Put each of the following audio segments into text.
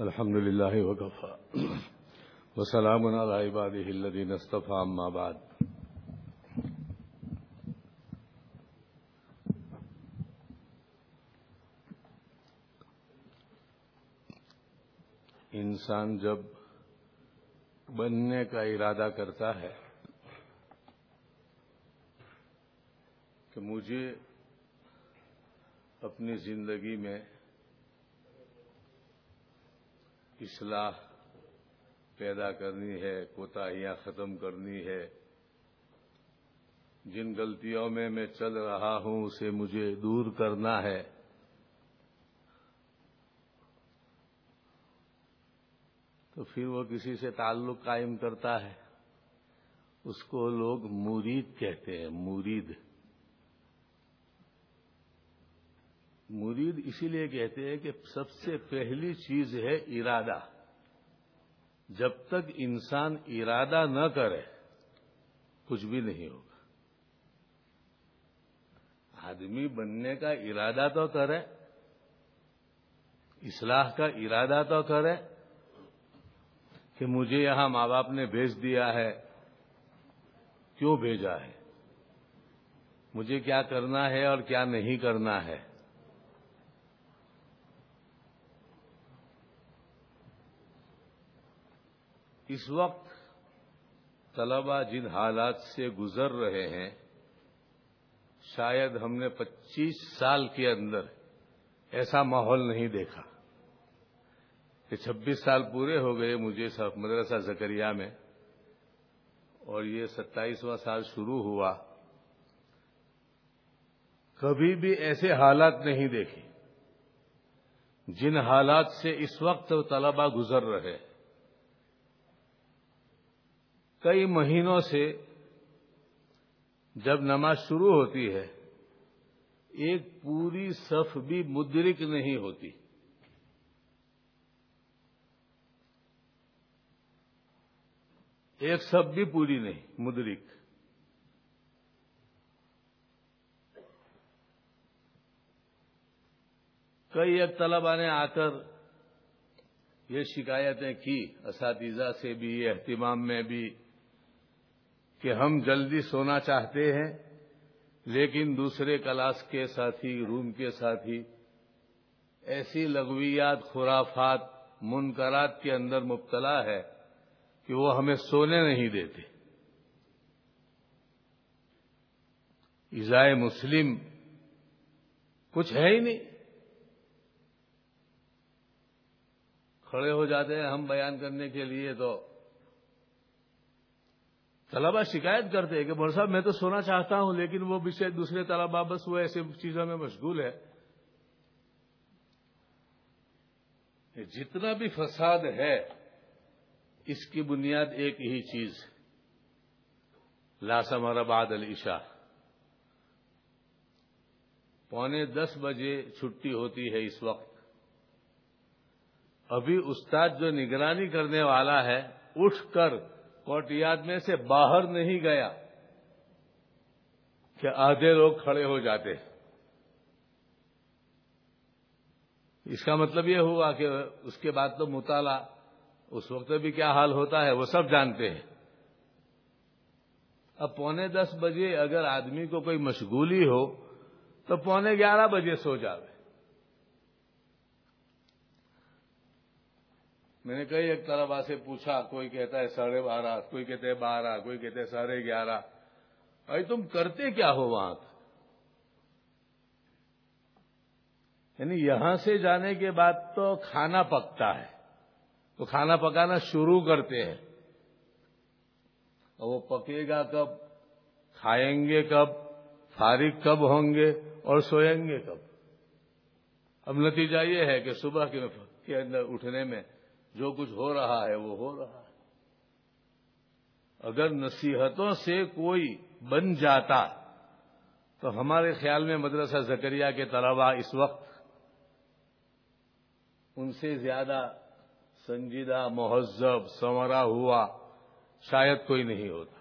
الحمد لله وكفى وسلام على عباده الذين اصطفى أما بعد۔ انسان جب بننے کا ارادہ کرتا ہے کہ مجھے اپنی زندگی میں اصلاح پیدا کرنی ہے، کوتاہیاں ختم کرنی ہے۔ جن غلطیوں میں میں چل رہا ہوں، اسے مجھے دور کرنا ہے۔ تو پھر وہ کسی سے تعلق قائم کرتا ہے۔ اس کو لوگ مرید کہتے ہیں مرید مرید اسی لیے کہتے ہیں کہ سب سے پہلی چیز ہے ارادہ۔ جب تک انسان ارادہ نہ کرے، کچھ بھی نہیں ہوگا۔ آدمی بننے کا ارادہ تو کرے، اصلاح کا ارادہ تو کرے کہ مجھے یہاں ماں باپ نے بھیج دیا ہے۔ کیوں بھیجا ہے؟ مجھے کیا کرنا ہے اور کیا نہیں کرنا ہے؟ اس وقت طلبا جن حالات سے گزر رہے ہیں، شاید ہم نے پچیس سال کے اندر ایسا ماحول نہیں دیکھا۔ کہ چھبیس سال پورے ہو گئے مجھے مدرسہ زکریہ میں، اور یہ ستائیسواں سال شروع ہوا۔ کبھی بھی ایسے حالات نہیں دیکھے۔ جن حالات سے اس وقت طلبا گزر رہے کئی مہینوں سے جب نماز شروع ہوتی ہے، ایک پوری صف بھی مدرک نہیں ہوتی۔ ایک صف بھی پوری نہیں، مدرک۔ کئی ایک طلبا نے آ کر یہ شکایتیں کی، اساتذہ سے بھی، اہتمام میں بھی۔ کہ ہم جلدی سونا چاہتے ہیں، لیکن دوسرے کلاس کے ساتھی، روم کے ساتھی، ایسی لغویات، خرافات، منکرات کے اندر مبتلا ہے کہ وہ ہمیں سونے نہیں دیتے۔ ایزائے مسلم کچھ ہے ہی نہیں۔ کھڑے ہو جاتے ہیں ہم بیان کرنے کے لیے تو طلبا شکایت کرتے ہیں کہ بول صاحب، میں تو سونا چاہتا ہوں، لیکن وہ بھی دوسرے طلبا بس وہ ایسے چیزوں میں مشغول ہے جتنا بھی فساد ہے، اس کی بنیاد ایک ہی چیز لاسم اور آباد پونے دس بجے چھٹی ہوتی ہے اس وقت۔ ابھی استاد جو نگرانی کرنے والا ہے، اٹھ کر کوٹیاد میں سے باہر نہیں گیا کہ آدھے لوگ کھڑے ہو جاتے اس کا مطلب یہ ہوا کہ اس کے بعد تو مطالعہ، اس وقت بھی کیا حال ہوتا ہے وہ سب جانتے ہیں۔ اب پونے دس بجے اگر آدمی کو کوئی مشغولی ہو تو پونے گیارہ بجے سو جاوے۔ میں نے کئی ایک طلبا سے پوچھا، کوئی کہتا ہے ساڑھے بارہ، کوئی کہتے ہیں بارہ، کوئی کہتے ہیں ساڑھے گیارہ۔ بھائی تم کرتے کیا ہو وہاں؟ یعنی یہاں سے جانے کے بعد تو کھانا پکتا ہے۔ تو کھانا پکانا شروع کرتے ہیں۔ اور وہ پکے گا کب؟ کھائیں گے کب؟ فارغ کب ہوں گے اور سوئیں گے کب؟ اب نتیجہ یہ ہے کہ صبح کے اندر اٹھنے میں جو کچھ ہو رہا ہے وہ ہو رہا ہے۔ اگر نصیحتوں سے کوئی بن جاتا، تو ہمارے خیال میں مدرسہ زکریہ کے طلبا اس وقت ان سے زیادہ سنجیدہ، مہذب، سنورا ہوا، شاید کوئی نہیں ہوتا۔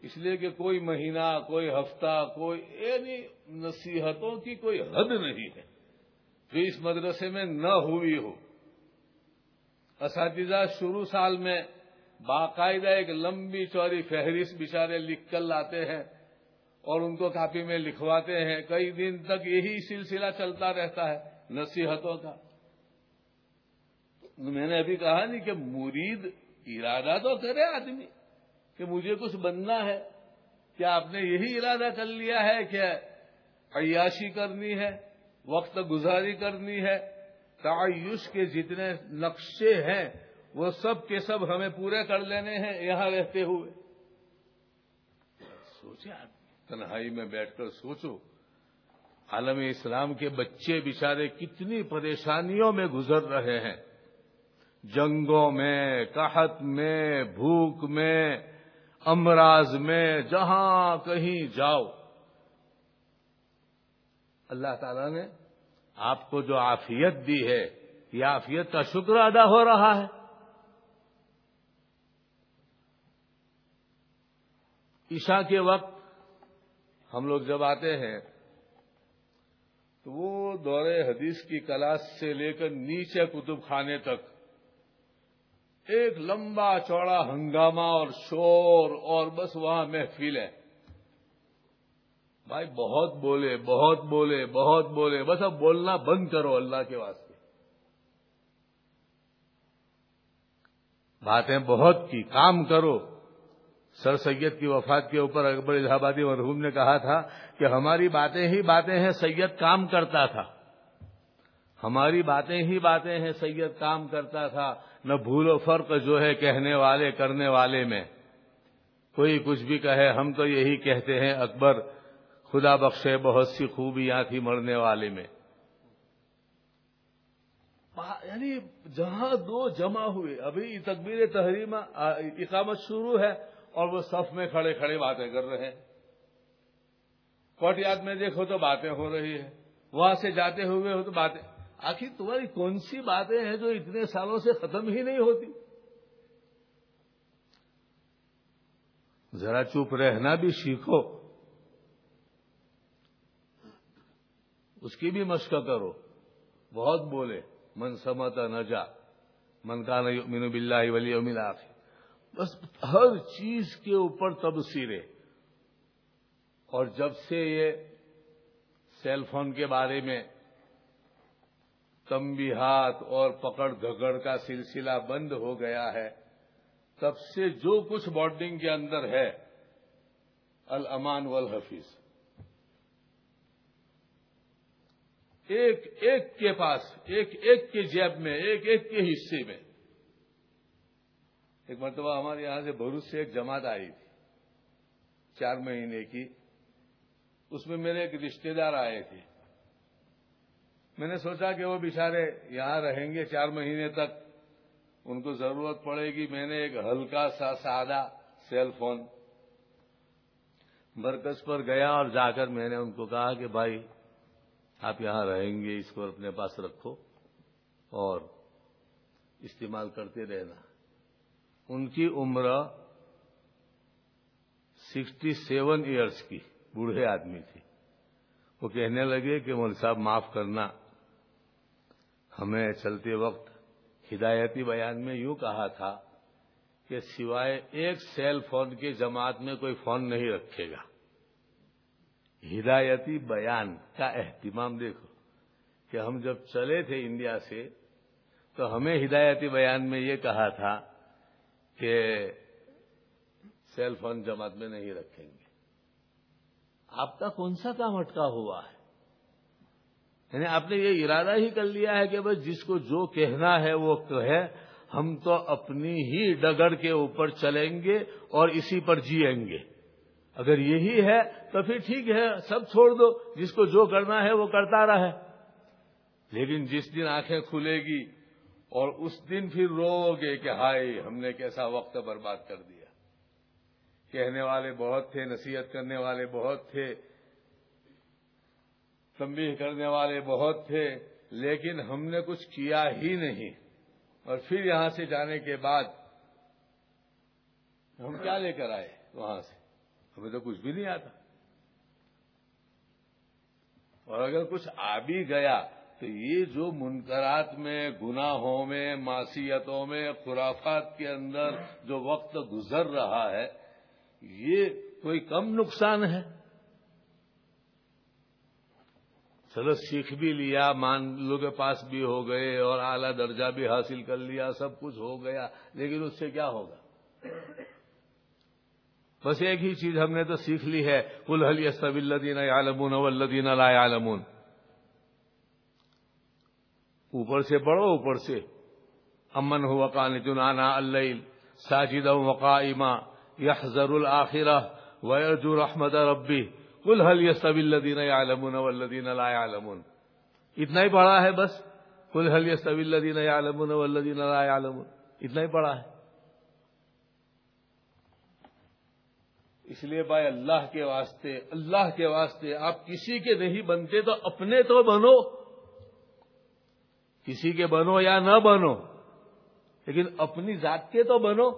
اس لیے کہ کوئی مہینہ، کوئی ہفتہ، کوئی یعنی نصیحتوں کی کوئی حد نہیں ہے۔ جو اس مدرسے میں نہ ہوئی ہو۔ اساتذہ شروع سال میں باقاعدہ ایک لمبی چوری فہرست بچارے لکھ کر لاتے ہیں اور ان کو کاپی میں لکھواتے ہیں۔ کئی دن تک یہی سلسلہ چلتا رہتا ہے نصیحتوں کا۔ میں نے ابھی کہا نہیں کہ مرید ارادہ تو کرے آدمی کہ مجھے کچھ بننا ہے۔ کیا آپ نے یہی ارادہ کر لیا ہے کہ عیاشی کرنی ہے؟ وقت گزاری کرنی ہے۔ تعیش کے جتنے نقشے ہیں، وہ سب کے سب ہمیں پورے کر لینے ہیں یہاں رہتے ہوئے۔ سوچے تنہائی میں بیٹھ کر سوچو، عالم اسلام کے بچے بچارے کتنی پریشانیوں میں گزر رہے ہیں۔ جنگوں میں، قحط میں، بھوک میں، امراض میں، جہاں کہیں جاؤ۔ اللہ تعالی نے آپ کو جو عافیت دی ہے، یہ عافیت کا شکر ادا ہو رہا ہے۔ عشاء کے وقت ہم لوگ جب آتے ہیں، تو وہ دور حدیث کی کلاس سے لے کر نیچے کتب خانے تک، ایک لمبا چوڑا ہنگامہ اور شور اور بس وہاں محفل ہے۔ بھائی بہت بولے بہت بولے بہت بولے، بس اب بولنا بند کرو اللہ کے واسطے۔ باتیں بہت کی، کام کرو۔ سر سید کی وفات کے اوپر اکبر الہ آبادی مرحوم نے کہا تھا کہ ہماری باتیں ہی باتیں ہیں، سید کام کرتا تھا۔ ہماری باتیں ہی باتیں ہیں، سید کام کرتا تھا۔ نہ بھول و فرق جو ہے کہنے والے، کرنے والے میں۔ کوئی کچھ بھی کہے، ہم تو یہی کہتے ہیں، اکبر خدا بخشے بہت سی خوبیاں تھی مرنے والے میں۔ یعنی جہاں دو جمع ہوئے، ابھی تقبیر تحریمہ اقامت شروع ہے اور وہ صف میں کھڑے کھڑے باتیں کر رہے ہیں۔ کوٹیات میں دیکھو تو باتیں ہو رہی ہے وہاں سے جاتے ہوئے ہو تو باتیں۔ آخر تمہاری کون سی باتیں ہیں جو اتنے سالوں سے ختم ہی نہیں ہوتی؟ ذرا چپ رہنا بھی سیکھو۔ اس کی بھی مشق کرو۔ بہت بولے، من سمتا نہ جا من کا مینو بلّہ ولی ملا بس ہر چیز کے اوپر تبصیرے اور جب سے یہ سیل فون کے بارے میں تمبیہات اور پکڑ دھگڑ کا سلسلہ بند ہو گیا ہے، تب سے جو کچھ بارڈنگ کے اندر ہے الامان والحفیظ۔ ایک ایک کے پاس، ایک ایک کے جیب میں، ایک ایک کے حصے میں۔ ایک مرتبہ ہمارے یہاں سے بھروچ سے ایک جماعت آئی تھی، چار مہینے کی۔ اس میں میرے ایک رشتے دار آئے تھے۔ میں نے سوچا کہ وہ بےچارے یہاں رہیں گے چار مہینے تک۔ ان کو ضرورت پڑے گی۔ میں نے ایک ہلکا سا سادہ سیل فون مرکز پر گیا اور جا کر میں نے ان کو کہا کہ بھائی آپ یہاں رہیں گے، اس کو اپنے پاس رکھو اور استعمال کرتے رہنا۔ ان کی عمر سکسٹی سیون ایئرس کی، بوڑھے آدمی تھی۔ وہ کہنے لگے کہ مول صاحب معاف کرنا، ہمیں چلتے وقت ہدایتی بیان میں یوں کہا تھا کہ سوائے ایک سیل فون کے جماعت میں کوئی فون نہیں رکھے گا۔ ہدایتی بیان کا اہتمام دیکھو کہ ہم جب چلے تھے انڈیا سے تو ہمیں ہدایتی بیان میں یہ کہا تھا کہ سیل فون جماعت میں نہیں رکھیں گے۔ آپ کا کون سا کام اٹکا ہوا ہے؟ یعنی آپ نے یہ ارادہ ہی کر لیا ہے کہ بس جس کو جو کہنا ہے وہ کہے ہم تو اپنی ہی ڈگڑ کے اوپر چلیں گے اور اسی پر جیئیں گے۔ اگر یہی ہے تو پھر ٹھیک ہے، سب چھوڑ دو، جس کو جو کرنا ہے وہ کرتا رہے۔ لیکن جس دن آنکھیں کھلے گی اور اس دن پھر رو گے کہ ہائے، ہم نے کیسا وقت برباد کر دیا۔ کہنے والے بہت تھے، نصیحت کرنے والے بہت تھے، تنبیہ کرنے والے بہت تھے، لیکن ہم نے کچھ کیا ہی نہیں۔ اور پھر یہاں سے جانے کے بعد ہم کیا لے کر آئے؟ وہاں سے۔ ہمیں تو کچھ بھی نہیں آتا۔ اور اگر کچھ آ بھی گیا تو یہ جو منکرات میں، گناہوں میں، معصیتوں میں، خرافات کے اندر جو وقت گزر رہا ہے، یہ کوئی کم نقصان ہے؟ چلو سیکھ بھی لیا، مان لو کے پاس بھی ہو گئے اور اعلی درجہ بھی حاصل کر لیا، سب کچھ ہو گیا، لیکن اس سے کیا ہوگا؟ بس ایک ہی چیز ہم نے تو سیکھ لی ہے۔ کل حلی سب الدین عالمون ولدین لا عالمون اوپر سے پڑھو اوپر سے۔ امن ہو وقان چنانا اللہ ساجد وقائما۔ یحذر الآخرہ ویرجو رحمت ربی کل حل یہ سب الدین عالمون ولدین عالمون اتنا ہی پڑھا ہے بس۔ کل حل یہ سب الدین عالمون ولدین عالمون اتنا ہی پڑھا ہے۔ اس لیے بھائی اللہ کے واسطے، اللہ کے واسطے آپ کسی کے نہیں بنتے تو اپنے تو بنو۔ کسی کے بنو یا نہ بنو، لیکن اپنی ذات کے تو بنو۔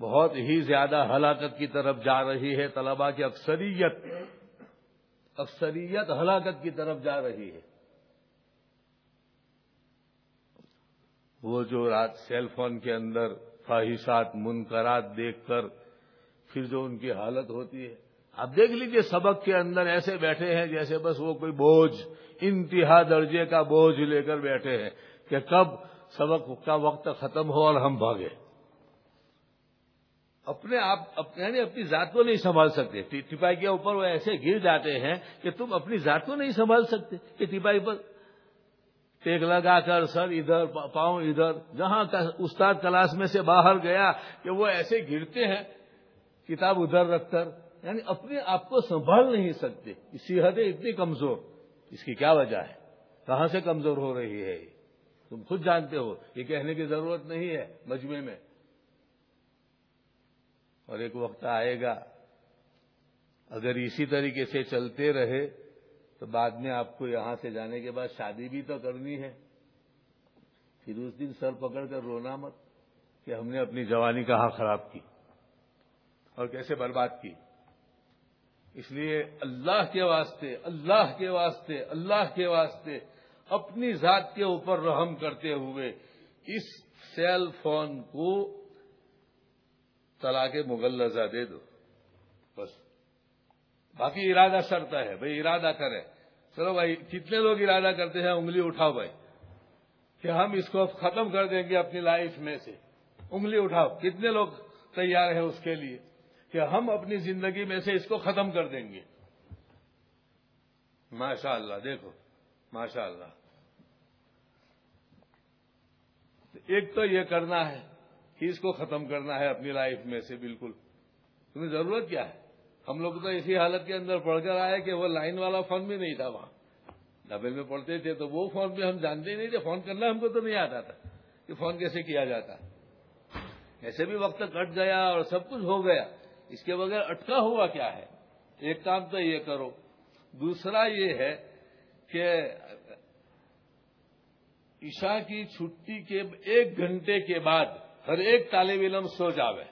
بہت ہی زیادہ ہلاکت کی طرف جا رہی ہے طلبا کی اکثریت۔ اکثریت ہلاکت کی طرف جا رہی ہے۔ وہ جو رات سیل فون کے اندر خواہشات منکرات دیکھ کر پھر جو ان کی حالت ہوتی ہے۔ آپ دیکھ لیجیے سبق کے اندر ایسے بیٹھے ہیں جیسے بس وہ کوئی بوجھ، انتہا درجے کا بوجھ لے کر بیٹھے ہیں کہ کب سبق کا وقت ختم ہو اور ہم بھاگے۔ اپنے آپ یعنی اپنی ذات کو نہیں سنبھال سکتے۔ ٹپائی کے اوپر وہ ایسے گر جاتے ہیں کہ تم اپنی ذات کو نہیں سنبھال سکتے کہ ٹپائی پر ٹیک لگا کر سر ادھر، پاؤں ادھر۔ جہاں استاد کلاس میں سے باہر گیا کہ وہ ایسے گرتے ہیں کتاب ادھر رکھ کر یعنی اپنے آپ کو سنبھال نہیں سکتے صحت اتنی کمزور، اس کی کیا وجہ ہے؟ کہاں سے کمزور ہو رہی ہے تم خود جانتے ہو، یہ کہنے کی ضرورت نہیں ہے مجمے میں۔ اور ایک وقت آئے گا، اگر اسی طریقے سے چلتے رہے، تو بعد میں آپ کو یہاں سے جانے کے بعد شادی بھی تو کرنی ہے۔ پھر اس دن سر پکڑ کر رونا مت، کہ ہم نے اپنی جوانی کہاں خراب کی۔ اور کیسے برباد کی۔ اس لیے اللہ کے واسطے، اللہ کے واسطے، اللہ کے واسطے اپنی ذات کے اوپر رحم کرتے ہوئے اس سیل فون کو طلاق مغلزہ دے دو۔ بس۔ باقی ارادہ شرطہ ہے، بھائی ارادہ کرے چلو بھائی، کتنے لوگ ارادہ کرتے ہیں؟ انگلی اٹھاؤ بھائی۔ کہ ہم اس کو ختم کر دیں گے اپنی لائف میں سے۔ انگلی اٹھاؤ۔ کتنے لوگ تیار ہیں اس کے لیے؟ کہ ہم اپنی زندگی میں سے اس کو ختم کر دیں گے۔ ماشاء اللہ دیکھو ماشاء اللہ ایک تو یہ کرنا ہے کہ اس کو ختم کرنا ہے اپنی لائف میں سے، بالکل۔ تمہیں ضرورت کیا ہے؟ ہم لوگ تو اسی حالت کے اندر پڑھ کر آئے کہ وہ لائن والا فون بھی نہیں تھا وہاں۔ ڈبے میں پڑھتے تھے تو وہ فون بھی ہم جانتے ہی نہیں تھے۔ فون کرنا ہم کو تو نہیں آتا تھا کہ فون کیسے کیا جاتا۔ ایسے بھی وقت کٹ گیا اور سب کچھ ہو گیا۔ اس کے بغیر اٹکا ہوا کیا ہے؟ ایک کام تو یہ کرو۔ دوسرا یہ ہے کہ عشاء کی چھٹی کے ایک گھنٹے کے بعد ہر ایک طالب علم سو جاوے۔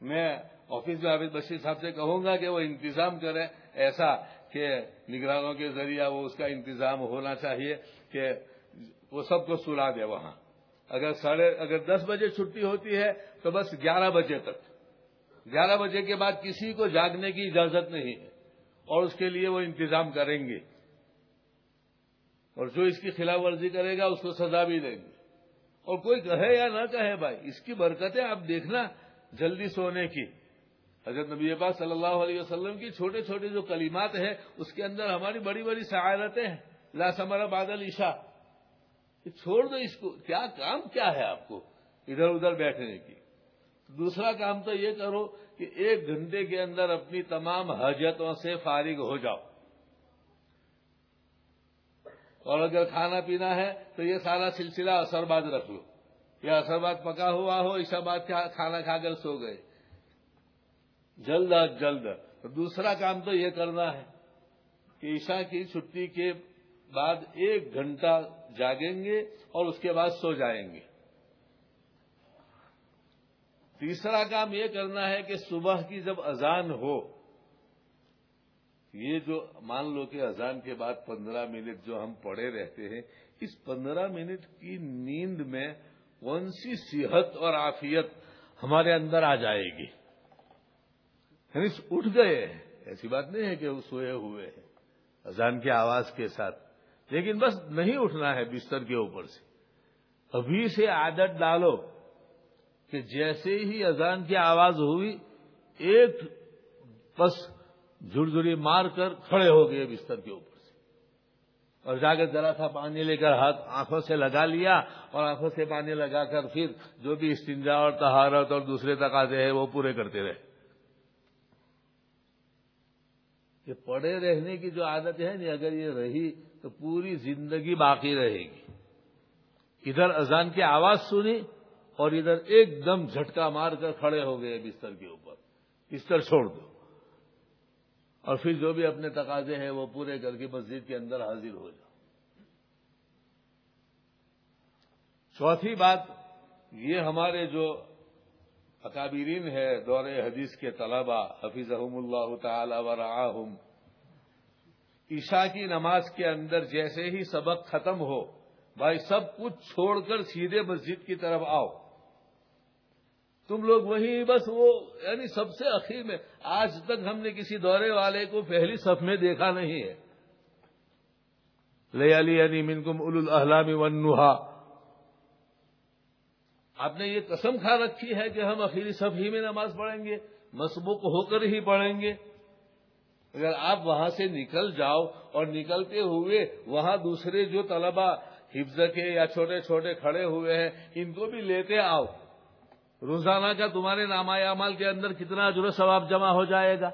میں آفس میں حافظ بشیر صاحب سے کہوں گا کہ وہ انتظام کرے ایسا کہ نگرانوں کے ذریعہ وہ اس کا انتظام ہونا چاہیے کہ وہ سب کو سلا دے وہاں۔ اگر ساڑھے اگر دس بجے چھٹی ہوتی ہے تو بس گیارہ بجے تک۔ گیارہ بجے کے بعد کسی کو جاگنے کی اجازت نہیں ہے اور اس کے لیے وہ انتظام کریں گے اور جو اس کی خلاف ورزی کرے گا اس کو سزا بھی دیں گے اور کوئی کہے یا نہ کہے بھائی، اس کی برکتیں آپ دیکھنا جلدی سونے کی۔ حضرت نبی پاک صلی اللہ علیہ وسلم کی چھوٹے چھوٹے جو کلمات ہیں، اس کے اندر ہماری بڑی بڑی سعادتیں ہیں۔ لا سمرا بادل عشا چھوڑ دو اس کو۔ کیا کام کیا ہے آپ کو؟ ادھر ادھر بیٹھنے کی۔ دوسرا کام تو یہ کرو کہ ایک گھنٹے کے اندر اپنی تمام حاجتوں سے فارغ ہو جاؤ۔ اور اگر کھانا پینا ہے تو یہ سارا سلسلہ اثر بعد رکھ لو۔ یا اثر بعد پکا ہوا ہو اس بعد کھانا کھا کر سو گئے۔ جلد از جلد۔ دوسرا کام تو یہ کرنا ہے کہ عشاء کی چھٹی کے بعد ایک گھنٹہ جاگیں گے اور اس کے بعد سو جائیں گے۔ تیسرا کام یہ کرنا ہے کہ صبح کی جب اذان ہو، یہ جو مان لو کہ اذان کے بعد پندرہ منٹ جو ہم پڑے رہتے ہیں، اس پندرہ منٹ کی نیند میں کون سی صحت اور عافیت ہمارے اندر آ جائے گی؟ یعنی اٹھ گئے ایسی بات نہیں ہے کہ وہ سوئے ہوئے ہیں اذان کی آواز کے ساتھ، لیکن بس نہیں اٹھنا ہے بستر کے اوپر سے۔ ابھی سے عادت ڈالو۔ کہ جیسے ہی اذان کی آواز ہوئی، ایک بس جھڑجھڑی مار کر کھڑے ہو گئے بستر کے اوپر سے۔ اور جا کر ذرا تھا پانی لے کر ہاتھ آنکھوں سے لگا لیا اور آنکھوں سے پانی لگا کر پھر جو بھی استنجا اور تہارت اور دوسرے تقاضے ہیں وہ پورے کرتے رہے۔ یہ پڑے رہنے کی جو عادت ہے نا، اگر یہ رہی تو پوری زندگی باقی رہے گی۔ ادھر اذان کی آواز سنی اور ادھر ایک دم جھٹکا مار کر کھڑے ہو گئے بستر کے اوپر۔ بستر چھوڑ دو۔ اور پھر جو بھی اپنے تقاضے ہیں وہ پورے کر کے مسجد کے اندر حاضر ہو جاؤ۔ چوتھی بات، یہ ہمارے جو اکابرین ہے دور حدیث کے طلبا حفیظ اللہ تعالی ورعاہم عشاء کی نماز کے اندر جیسے ہی سبق ختم ہو، بھائی سب کچھ چھوڑ کر سیدھے مسجد کی طرف آؤ۔ تم لوگ وہی بس وہ یعنی سب سے اخیر میں، آج تک ہم نے کسی دورے والے کو پہلی صف میں دیکھا نہیں ہے۔ لے علی یعنی منکم اول الحلامی آپ نے یہ قسم کھا رکھی ہے کہ ہم اخیری صف ہی میں نماز پڑھیں گے، مسبوق ہو کر ہی پڑھیں گے۔ اگر آپ وہاں سے نکل جاؤ اور نکلتے ہوئے وہاں دوسرے جو طلبا حفظ کے یا چھوٹے چھوٹے کھڑے ہوئے ہیں، ان کو بھی لیتے آؤ۔ روزانہ کا تمہارے نامہ اعمال کے اندر کتنا و ثواب جمع ہو جائے گا؟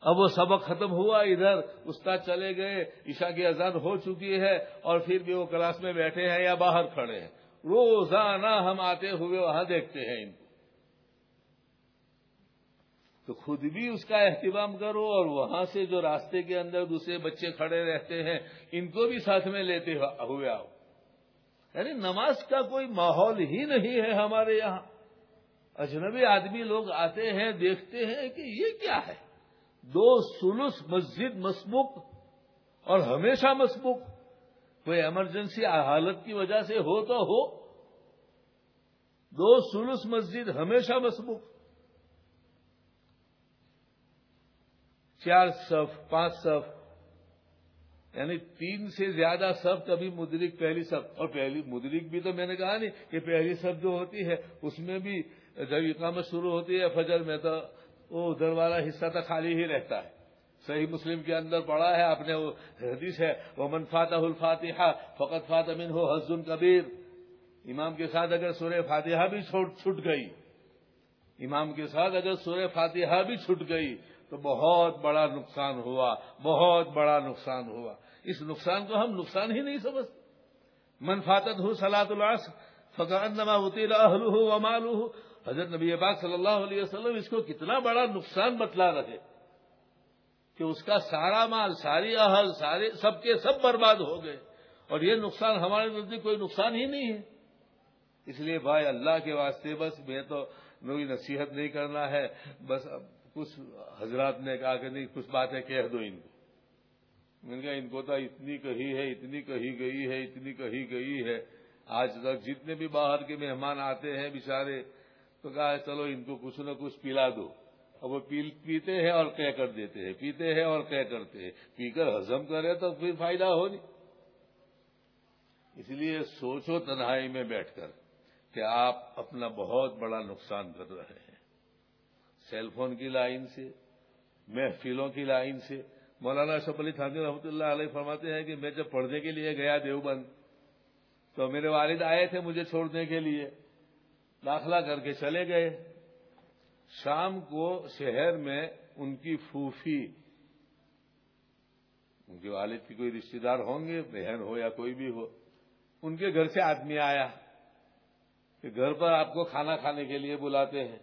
اب وہ سبق ختم ہوا، ادھر استاد چلے گئے، عشاء کی اذان ہو چکی ہے اور پھر بھی وہ کلاس میں بیٹھے ہیں یا باہر کھڑے ہیں۔ روزانہ ہم آتے ہوئے وہاں دیکھتے ہیں ان کو۔ تو خود بھی اس کا اہتمام کرو اور وہاں سے جو راستے کے اندر دوسرے بچے کھڑے رہتے ہیں، ان کو بھی ساتھ میں لیتے ہوئے آؤ۔ یعنی نماز کا کوئی ماحول ہی نہیں ہے ہمارے یہاں۔ اجنبی آدمی لوگ آتے ہیں، دیکھتے ہیں کہ یہ کیا ہے۔ دو سلس مسجد مسبوق اور ہمیشہ مسبوق۔ کوئی ایمرجنسی حالت کی وجہ سے ہو تو ہو۔ دو سلس مسجد ہمیشہ مسبوق۔ چار صف، پانچ صف یعنی تین سے زیادہ سب کبھی مدرک پہلی سب اور پہلی مدرک بھی تو میں نے کہا نہیں کہ پہلی سب جو ہوتی ہے، اس میں بھی جب اقامت شروع ہوتی ہے فجر میں تو وہ ادھر والا حصہ تو خالی ہی رہتا ہے۔ صحیح مسلم کے اندر پڑا ہے اپنے وہ حدیث ہے وہ منفاط الفاتحہ فقط فاطمن ہو حسن کبیر امام کے ساتھ اگر سورہ فاتحہ بھی چھوٹ گئی، امام کے ساتھ اگر سورہ فاتحہ بھی چھوٹ گئی، تو بہت بڑا نقصان ہوا، بہت بڑا نقصان ہوا۔ اس نقصان کو ہم نقصان ہی نہیں سمجھتے۔ منفاطت ہو سلاد العص فقان نما وطیلا ہو امال ہو حضرت نبی پاک صلی اللہ علیہ وسلم اس کو کتنا بڑا نقصان بتلا رہے کہ اس کا سارا مال، ساری اہل، سارے سب کے سب برباد ہو گئے۔ اور یہ نقصان ہمارے نزدیک کوئی نقصان ہی نہیں ہے۔ اس لیے بھائی اللہ کے واسطے بس میں تو نئی نصیحت نہیں کرنا ہے۔ بس کچھ حضرات نے کہا کہ نہیں، کچھ باتیں کہہ دو ان کو۔ میں نے کہا ان کو تو اتنی کہی ہے، اتنی کہی گئی ہے، اتنی کہی گئی ہے۔ آج تک جتنے بھی باہر کے مہمان آتے ہیں بیچارے، تو کہا چلو ان کو کچھ نہ کچھ پلا دو۔ اور وہ پیتے ہیں اور کہہ کر دیتے ہیں، پیتے ہیں اور کہہ کرتے ہیں۔ پی کر ہزم کرے تو پھر فائدہ ہو نہیں۔ اس لیے سوچو تنہائی میں بیٹھ کر کہ آپ اپنا بہت بڑا نقصان کر رہے ہیں۔ سیل فون کی لائن سے، محفلوں کی لائن سے مولانا اشرف علی تھانوی رحمۃ اللہ علیہ فرماتے ہیں کہ میں جب پڑھنے کے لیے گیا دیوبند، تو میرے والد آئے تھے مجھے چھوڑنے کے لیے، داخلہ کر کے چلے گئے۔ شام کو شہر میں ان کی پھوفی ان کے والد کی کوئی رشتے دار ہوں گے، بہن ہو یا کوئی بھی ہو، ان کے گھر سے آدمی آیا کہ گھر پر آپ کو کھانا کھانے کے لیے بلاتے ہیں۔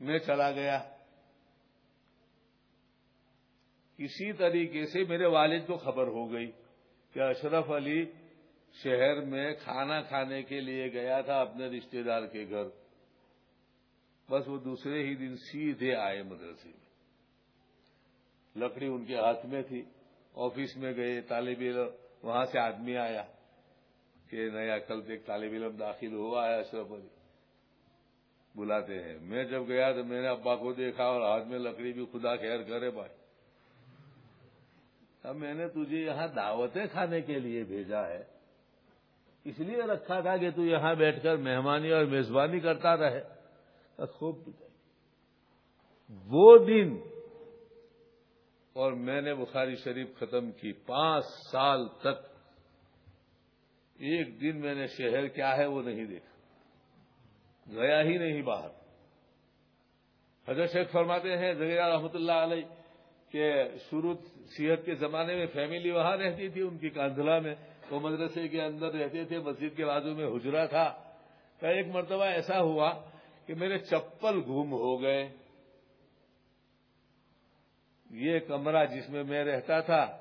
میں چلا گیا۔ اسی طریقے سے میرے والد کو خبر ہو گئی کہ اشرف علی شہر میں کھانا کھانے کے لیے گیا تھا اپنے رشتے دار کے گھر۔ بس وہ دوسرے ہی دن سیدھے آئے مدرسے میں۔ لکڑی ان کے ہاتھ میں تھی۔ آفس میں گئے، طالب علم، وہاں سے آدمی آیا کہ نیا کل ایک طالب علم داخل ہوا ہے اشرف علی۔ بلاتے ہیں، میں جب گیا تو میں نے ابا کو دیکھا اور ہاتھ میں لکڑی بھی خدا خیر کرے بھائی۔ اب میں نے تجھے یہاں دعوتیں کھانے کے لیے بھیجا ہے۔ اس لیے رکھا تھا کہ تو یہاں بیٹھ کر مہمانی اور میزبانی کرتا رہے۔ خوب وہ دن اور میں نے بخاری شریف ختم کی۔ پانچ سال تک ایک دن میں نے شہر کیا ہے وہ نہیں دیکھا۔ گیا ہی نہیں باہر۔ حضرت شیخ فرماتے ہیں زگیرہ رحمۃ اللہ علیہ کہ شروع صحت کے زمانے میں فیملی وہاں رہتی تھی ان کی کاندھلا میں، وہ مدرسے کے اندر رہتے تھے، مسجد کے بازو میں حجرا تھا۔ کا ایک مرتبہ ایسا ہوا کہ میرے چپل گم ہو گئے۔ یہ کمرہ جس میں میں رہتا تھا،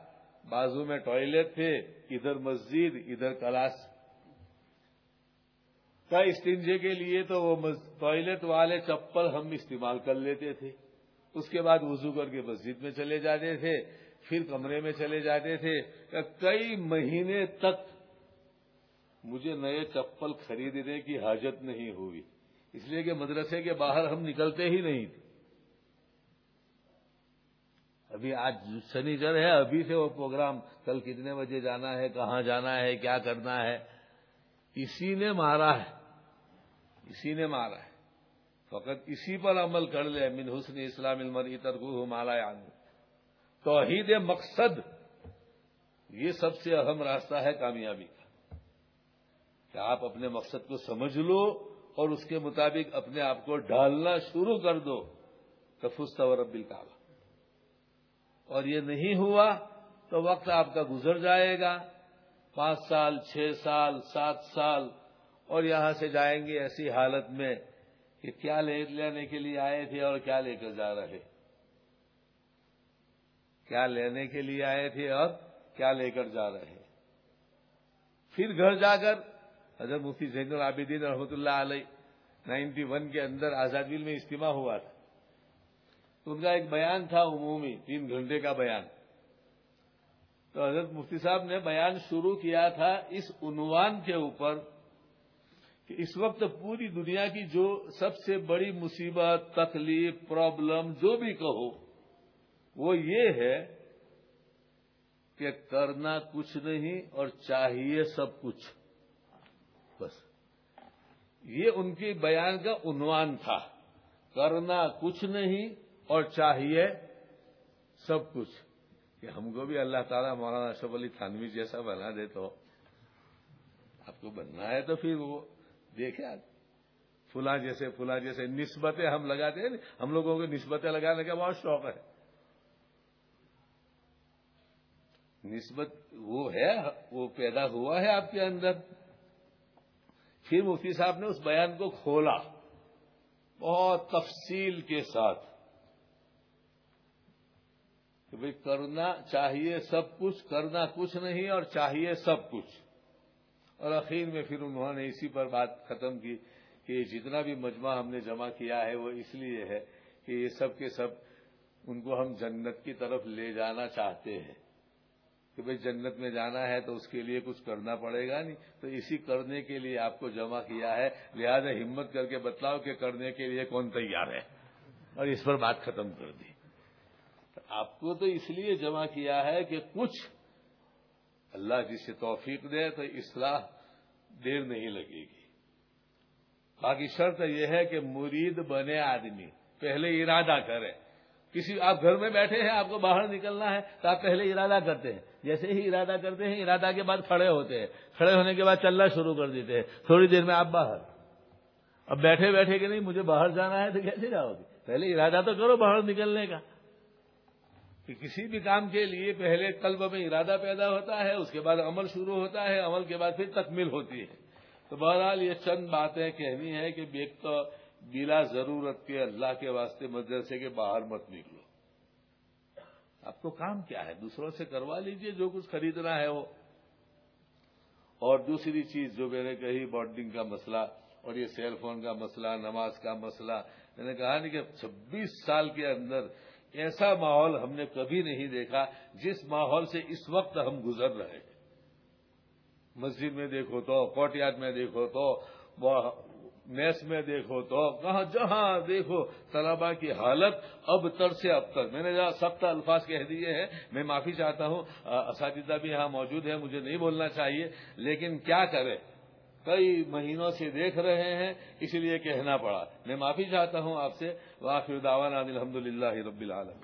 بازو میں ٹوائلٹ تھے، ادھر مسجد، ادھر کلاس۔ کا استنجے کے لیے تو وہ ٹوائلٹ والے چپل ہم استعمال کر لیتے تھے۔ اس کے بعد وضو کر کے مسجد میں چلے جاتے تھے، پھر کمرے میں چلے جاتے تھے۔ کئی مہینے تک مجھے نئے چپل خریدنے کی حاجت نہیں ہوئی۔ اس لیے کہ مدرسے کے باہر ہم نکلتے ہی نہیں تھے۔ ابھی آج شنیچر ہے، ابھی سے وہ پروگرام، کل کتنے بجے جانا ہے، کہاں جانا ہے، کیا کرنا ہے۔ اسی نے مارا ہے۔ اسی نے مارا ہے۔ فقط اسی پر عمل کر لے، من حسن اسلام المر کو مارا یعنی۔ توحید مقصد یہ سب سے اہم راستہ ہے کامیابی کا۔ کہ آپ اپنے مقصد کو سمجھ لو اور اس کے مطابق اپنے آپ کو ڈالنا شروع کر دو تفس رب الکعبہ۔ اور یہ نہیں ہوا تو وقت آپ کا گزر جائے گا۔ پانچ سال، چھ سال، سات سال اور یہاں سے جائیں گے ایسی حالت میں کہ کیا لے لینے کے لیے آئے تھے اور کیا لے کر جا رہے۔ کیا لینے کے لیے آئے تھے اور کیا لے کر جا رہے۔ پھر گھر جا کر حضرت مفتی زین العابدین رحمۃ اللہ علیہ نائنٹی ون کے اندر آزاد میں اجتماع ہوا تھا۔ ان کا ایک بیان تھا عمومی، تین گھنٹے کا بیان۔ تو حضرت مفتی صاحب نے بیان شروع کیا تھا اس عنوان کے اوپر کہ اس وقت پوری دنیا کی جو سب سے بڑی مصیبت، تکلیف پرابلم جو بھی کہو، وہ یہ ہے کہ کرنا کچھ نہیں اور چاہیے سب کچھ۔ بس۔ یہ ان کے بیان کا عنوان تھا۔ کرنا کچھ نہیں اور چاہیے سب کچھ۔ کہ ہم کو بھی اللہ تعالیٰ مولانا اشرف علی تھانوی جیسا بنا دے تو آپ کو بننا ہے تو پھر وہ۔ دیکھے آپ فلاں جیسے فلاں جیسے نسبتیں ہم لگاتے ہیں، ہم لوگوں کو نسبتیں لگانے کا بہت شوق ہے۔ نسبت وہ ہے، وہ پیدا ہوا ہے آپ کے اندر۔ پھر مفتی صاحب نے اس بیان کو کھولا۔ بہت تفصیل کے ساتھ۔ کہ بھائی کرنا چاہیے سب کچھ، کرنا کچھ نہیں اور چاہیے سب کچھ۔ اور اخیر میں پھر انہوں نے اسی پر بات ختم کی کہ جتنا بھی مجمع ہم نے جمع کیا ہے وہ اس لیے ہے کہ یہ سب کے سب ان کو ہم جنت کی طرف لے جانا چاہتے ہیں کہ بھائی جنت میں جانا ہے تو اس کے لیے کچھ کرنا پڑے گا نہیں تو اسی کرنے کے لیے آپ کو جمع کیا ہے لہذا ہمت کر کے بتلاؤ کہ کرنے کے لیے کون تیار ہے اور اس پر بات ختم کر دی آپ کو تو اس لیے جمع کیا ہے کہ کچھ اللہ جی جسے توفیق دے تو اصلاح دیر نہیں لگے گی۔ باقی شرط یہ ہے کہ مرید بنے آدمی، پہلے ارادہ کرے۔ کسی، آپ گھر میں بیٹھے ہیں، آپ کو باہر نکلنا ہے تو آپ پہلے ارادہ کرتے ہیں۔ جیسے ہی ارادہ کرتے ہیں، ارادہ کے بعد کھڑے ہوتے ہیں۔ کھڑے ہونے کے بعد چلنا شروع کر دیتے ہیں۔ تھوڑی دیر میں آپ باہر۔ اب بیٹھے بیٹھے کہ نہیں، مجھے باہر جانا ہے تو کیسے جاؤ گے؟ پہلے ارادہ تو کرو باہر نکلنے کا۔ کہ کسی بھی کام کے لیے پہلے قلب میں ارادہ پیدا ہوتا ہے، اس کے بعد عمل شروع ہوتا ہے، عمل کے بعد پھر تکمیل ہوتی ہے۔ تو بہرحال یہ چند باتیں کہنی ہے کہ ایک تو بلا ضرورت کے اللہ کے واسطے مدرسے کے باہر مت نکلو۔ آپ کو کام کیا ہے؟ دوسروں سے کروا لیجیے جو کچھ خریدنا ہے وہ۔ اور دوسری چیز جو میں نے کہی بانڈنگ کا مسئلہ اور یہ سیل فون کا مسئلہ، نماز کا مسئلہ۔ میں نے کہا نہیں کہ چھبیس سال کے اندر ایسا ماحول ہم نے کبھی نہیں دیکھا جس ماحول سے اس وقت ہم گزر رہے ہیں۔ مسجد میں دیکھو تو، کوٹیات میں دیکھو تو میس میں دیکھو تو، کہاں جہاں دیکھو طلبا کی حالت اب تر سے اب تک میں نے جہاں سخت الفاظ کہہ دیے ہیں، میں معافی چاہتا ہوں۔ اساتذہ بھی یہاں موجود ہیں، مجھے نہیں بولنا چاہیے، لیکن کیا کرے کئی مہینوں سے دیکھ رہے ہیں اس لیے کہنا پڑا۔ میں معافی چاہتا ہوں آپ سے۔ واقع دعوانا الحمد للہ رب العالم